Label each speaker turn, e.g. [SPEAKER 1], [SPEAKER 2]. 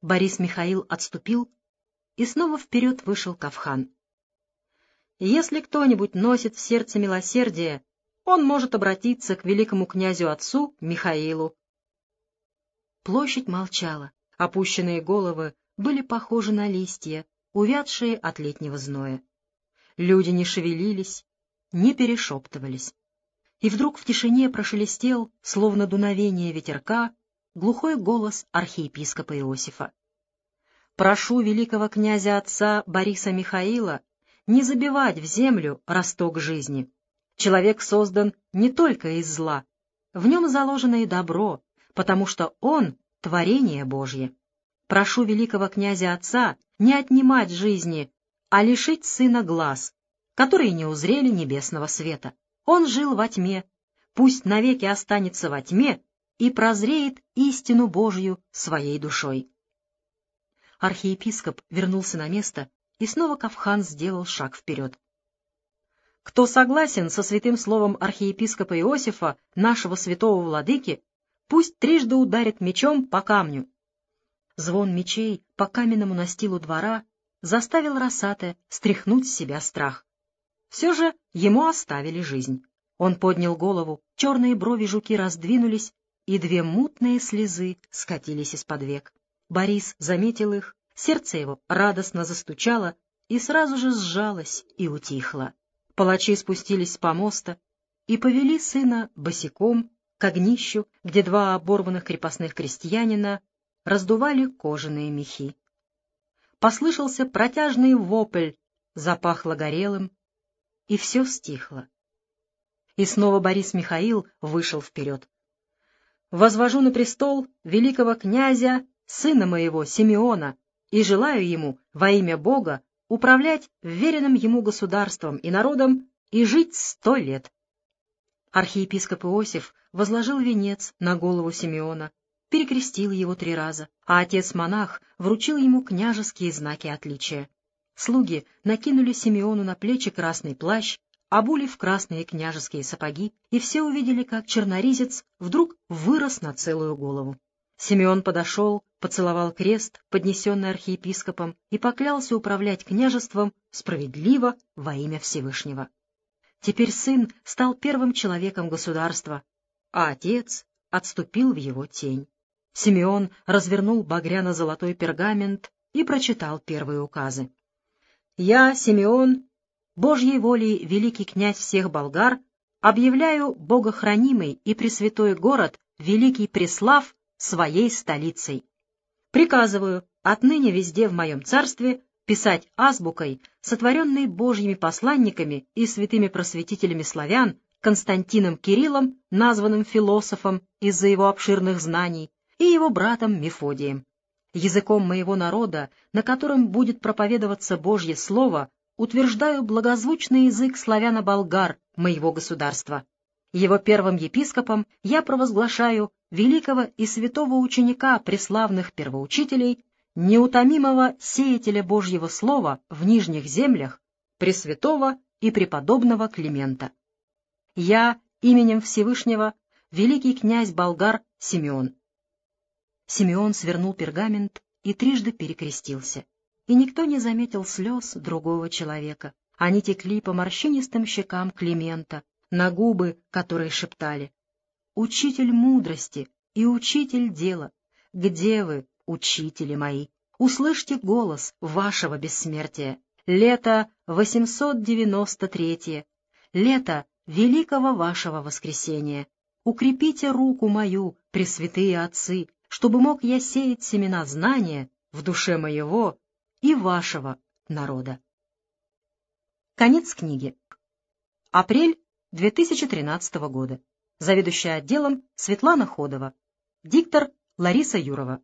[SPEAKER 1] Борис Михаил отступил, и снова вперед вышел Кавхан. Если кто-нибудь носит в сердце милосердие, он может обратиться к великому князю-отцу Михаилу. Площадь молчала, опущенные головы были похожи на листья, увядшие от летнего зноя. Люди не шевелились, не перешептывались. И вдруг в тишине прошелестел, словно дуновение ветерка, глухой голос архиепископа Иосифа. «Прошу великого князя отца Бориса Михаила не забивать в землю росток жизни. Человек создан не только из зла, в нем заложено и добро, потому что он — творение Божье. Прошу великого князя отца не отнимать жизни, а лишить сына глаз, которые не узрели небесного света. Он жил во тьме, пусть навеки останется во тьме и прозреет истину Божью своей душой. Архиепископ вернулся на место и снова Кавхан сделал шаг вперед. Кто согласен со святым словом архиепископа Иосифа, нашего святого владыки, пусть трижды ударит мечом по камню. Звон мечей по каменному настилу двора заставил Росате стряхнуть с себя страх. Все же ему оставили жизнь. Он поднял голову, черные брови жуки раздвинулись, и две мутные слезы скатились из-под век. Борис заметил их Сердце его радостно застучало и сразу же сжалось и утихло. Палачи спустились с помоста и повели сына босиком к огнищу, где два оборванных крепостных крестьянина раздували кожаные мехи. Послышался протяжный вопль, запахло горелым, и все стихло. И снова Борис Михаил вышел вперед. «Возвожу на престол великого князя, сына моего, Симеона, и желаю ему во имя Бога управлять вверенным ему государством и народом и жить сто лет. Архиепископ Иосиф возложил венец на голову Симеона, перекрестил его три раза, а отец-монах вручил ему княжеские знаки отличия. Слуги накинули Симеону на плечи красный плащ, обули в красные княжеские сапоги, и все увидели, как черноризец вдруг вырос на целую голову. Симеон подошел, поцеловал крест, поднесенный архиепископом, и поклялся управлять княжеством справедливо во имя Всевышнего. Теперь сын стал первым человеком государства, а отец отступил в его тень. Симеон развернул багряно-золотой пергамент и прочитал первые указы. «Я, Симеон, Божьей волей великий князь всех болгар, объявляю богохранимый и пресвятой город, великий Преслав, своей столицей. Приказываю отныне везде в моем царстве писать азбукой, сотворенной божьими посланниками и святыми просветителями славян, Константином Кириллом, названным философом из-за его обширных знаний, и его братом Мефодием. Языком моего народа, на котором будет проповедоваться Божье Слово, утверждаю благозвучный язык славяно-болгар моего государства. Его первым епископом я провозглашаю великого и святого ученика преславных первоучителей, неутомимого сеятеля Божьего Слова в нижних землях, пресвятого и преподобного Климента. Я именем Всевышнего великий князь болгар Симеон. Симеон свернул пергамент и трижды перекрестился, и никто не заметил слез другого человека. Они текли по морщинистым щекам Климента, на губы, которые шептали «Учитель мудрости и учитель дела, где вы, учители мои? Услышьте голос вашего бессмертия. Лето 893, лето великого вашего воскресения. Укрепите руку мою, пресвятые отцы, чтобы мог я сеять семена знания в душе моего и вашего народа. Конец книги. Апрель 2013 года. Заведующая отделом Светлана Ходова. Диктор Лариса Юрова.